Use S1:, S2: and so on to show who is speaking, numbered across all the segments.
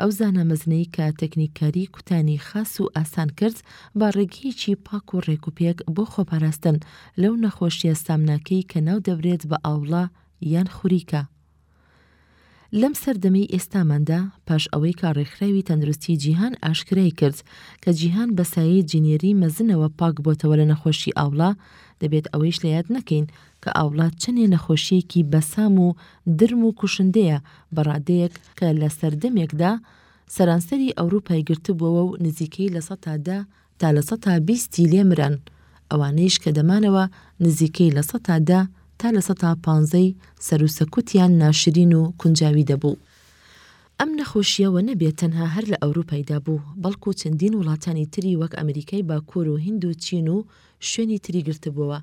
S1: ئەو زانا مەزنەی کە تەکنیککاری کوتانی خاس و ئاسان کرد بە ڕێگەیەکی پاک و ڕێکوپێک بۆ خۆپاراستن لەو نەخۆشیە سامناکەی کە ناو دەبرێت بە ئاوڵە یان خوریکە. لەم سەردەمەی ئێستاماندا پاش ئەوەی کە ڕێکخراوی تەندروستی جیهان ئاشکرای کرد کە جیهان بە سایەی جینێری مەزنەوە پاک بۆتەوە لە نەخۆشی ئاوڵە دەبێت ئەوەیش لە یاد نەکەین کە ئاوڵات چەنێ نەخۆشییەکی بەسام و درم و کوشندەیە بە ڕادەیەک کە لە سەردەمێکدا سەرانسەری ئەوروپای گرتبووەوە و نزیکەی لە سەتا دە تا لە سەتا بیستی لێ مران، ئەوانەیش کە دەمانەوە نزیکەی لە سەتا دە تا لە سەتا پانزەی سەر و سەکوتیان ناشرین و کونجاوی دەبوو. ئەم نەخۆشییە وە نەبێ تەنها هەر لە ئەوروپایدا بوو، بەڵکو چەندین وڵاتانی تری وەک ئەمریکای باکوور و هیند و چین و شوێنی تری گرتبووەوە،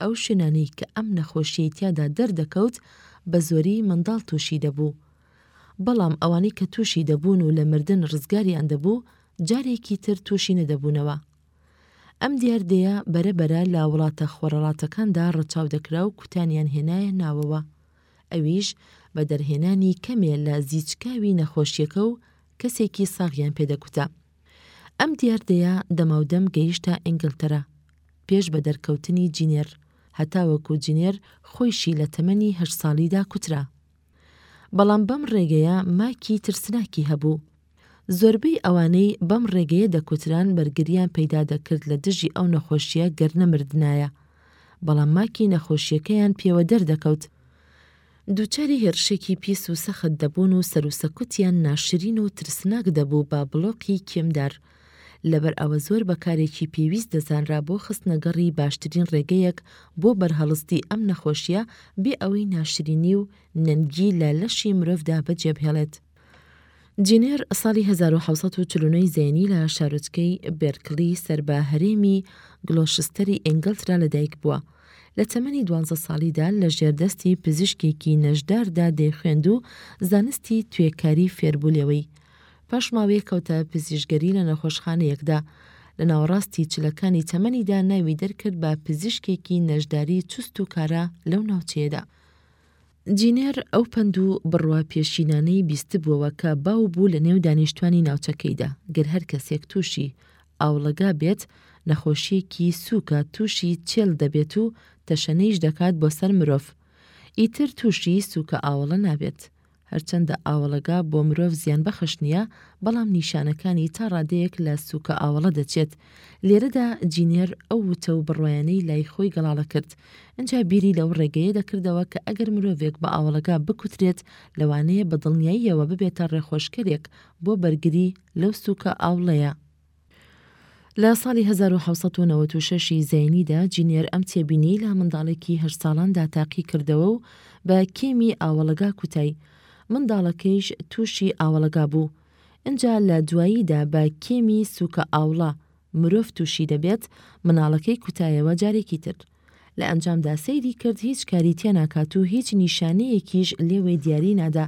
S1: ئەو شوێنانەی کە ئەم نەخۆشیەی تیادا دەردەکەوت بە زۆری منداڵ تووشی دەبوو. بەڵام ئەوانەی کە تووشی دەبوون و لە مردن ڕزگاریان دەبوو جارێکی تر تووشی نەدەبوونەوە. ئەم دیاردەیە بەرە بەرە لە وڵاتە خۆرەڵاتەکاندا ڕەچاو دەکرا و کوتانیان هێنایە ناوەوە. ئەویش بە دەرهێنانی کەمێ لە زیچکاوی نەخۆشیەکە و کەسێکی ساغیان پێ دەکوتا. ئەم دیاردەیە دەماودەم گەیشتە ئینگلتەرا پێش بە دەرکەوتنی جینێر، هەتاوەکو جینێر خۆیشی لە تەمەنی هەشت ساڵیدا کوترا. بەڵام بەم ڕێگەیە ماکی ترسناکی هەبوو. زۆربەی ئەوانەی بەم ڕێگەیە دەکوتران بەرگرییان پەیدا دەکرد لە دژی ئەو نەخۆشییە گەر نەمردنایە. بەڵام ماکی نەخۆشییەکەیان پێوە دەردەکەوت. دووچاری هێڕشێکی پیس و سەخت دەبوون و سەروسەکوتیان ناشرین و ترسناک دەبوو بە بڵۆقی کێمدار. لەبەر ئەوە زۆر بە کارێکی پێویست دەزانرا بۆ خستنەگەڕی باشترین ڕێگەیەک بۆ بەرهەڵستی ئەم نەخۆشییە بێ ئەوەی ناشرینی و نەنگی لە لەشی مرۆڤدا بەجێبهێڵێت. جینێر ساڵی هەزار و حەوت سەد و چل و نۆ ی زەینی لە شارۆچکەی بێرکلی سەر بە هەرێمی گلۆشستەری ئینگلترا لەدایک بووە. لە تەمەنی دوانزە ساڵیدا لە ژێر دەستی پزیشکێکی نەشداردا دەیخوێند و زانستی توێکاری فێربوو لێوەی. پاش ماوەیەک کەوتە پزیشگەری لە نەخۆشخانەیەکدا. لە ناوەڕاستی چلەکانی تەمەنیدا ناوی دەرکرد بە پزیشکێکی نەشداری چوست و کارا لەو ناوچەیەدا. جینێر ئەو پەند و بڕوا پێشینانەی بیستبووەوە کە باو بوو لە نێو دانیشتوانی ناوچەکەیدا، گەر هەر کەسێک تووشی ئاوڵەگا بێت، نەخۆشییەکی سووکە تووشی چێل دەبێت و تەشەنەیش دەکات بۆ سەر مرۆڤ. ئیتر تووشی سووکە ئاوەڵە نابێت. هەرچەندە ئاوەڵەگا بۆ مرۆڤ زیانبەخش نییە، بەڵام نیشانەکانی تا ڕادەیەک لە سووکە ئاوەڵە دەچێت، لێرەدا جینێر ئەو وتە و بڕوایانەی لای خۆی گەڵاڵە کرد. ئنجا بیری لەو ڕێگەیە دەکردەوە کە ئەگەر مرۆڤێک بە ئاوەڵەکە بکوترێت، لەوانەیە بە دڵنیاییەوە ببێتە ڕێخۆشکەرێک بۆ بەرگری لەو سوکە ئاوڵەیە. لە ساڵی هەزار و حەوت سەد و نەوەد و شەش ی زاینیدا، جینێر ئەم تێبینیەی لە منداڵێکی هەشت ساڵاندا تاقی کردەوە و بە کێمی ئاوەڵەگا کوتای. منداڵەکەیش تووشی ئاوەڵەگا بوو. ئنجا لە دواییدا بە کێمی سوکە ئاوڵە مرۆڤ توشی دەبێت مناڵەکەی کوتایەوە جارێکی تر لە ئەنجامدا سەیری کرد هیچ کاری تێناکات و هیچ نیشانەیەکیش لێوەی دیاری نادا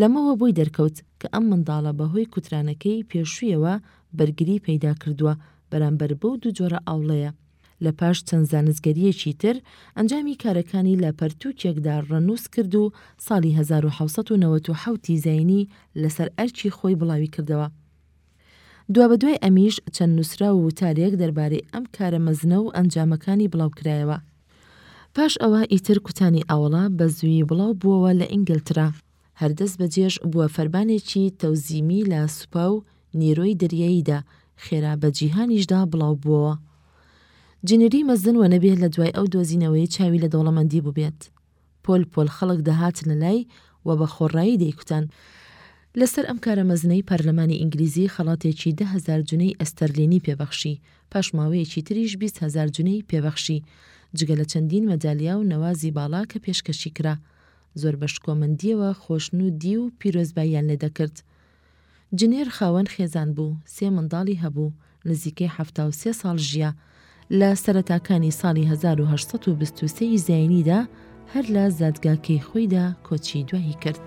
S1: لەمەوە بۆی دەرکەوت کە ئەم منداڵە بە هۆی کوترانەکەی پێشویەوە بەرگری پەیدا کردوە بەرامبەر بەو دوو جۆرە ئاوڵەیە لە پاش چەند زانستگەرییەکی تر، ئەنجامی کارەکانی لە پەرتووکێکدا ڕەنووس کرد و ساڵی هەزار و حەوت سەد و نەوەد و حەوت ی زایینی لەسەر ئەرکی خۆی بڵاوی کردەوە. دوابەدوای ئەمیش چەند نووسراو و وتارێک دەربارەی ئەم کارە مەزنە و ئەنجامەکانی بڵاو کرایەوە. پاش ئەوە ئیتر کوتانی ئاوەڵا بە زوویی بڵاو بووەوە لە ئینگلترا. هەر دەست بەجێش بووە فەرمانێکی تەوزیمی لە سوپا و نیرۆی دەریاییدا، خێرا بە جیهانیشدا بڵاو بووەوە. جنری مەزن و نەبێ لە دوای ئەو دۆزینەوەیە چاوی لە دەوڵەمەندی بووبێت. پۆل پۆل خەڵک دەهاتنە لای و بە خۆڕایی دەیکوتان. لە سەر ئەم کارە مەزنەی پارلەمانی ئینگلیزی خەڵاتێکی دە هەزار جنێی ئەستەرلینی پێ بەخشی، پاش ماوەیەکی تریش بیست هەزار جنێی پێ بەخشی، جگە لە چەندین مەدالیا و نەوازی باڵا کە پێشکەشی کرا. زۆر بە شکۆمەندییەوە خۆشنوودی و پیرۆزباییان لێ دەکرد. جنێر خاوەن خێزان بوو، سێ منداڵی هەبوو، نزیکەی حەفتا و سێ ساڵ ژیا. لە سەرەتاکانی ساڵی هەزار و هەشت سەد و بیست و سێ ی زایینیدا هەر لە زادگاکەی خۆیدا کۆچی دوایی کرد.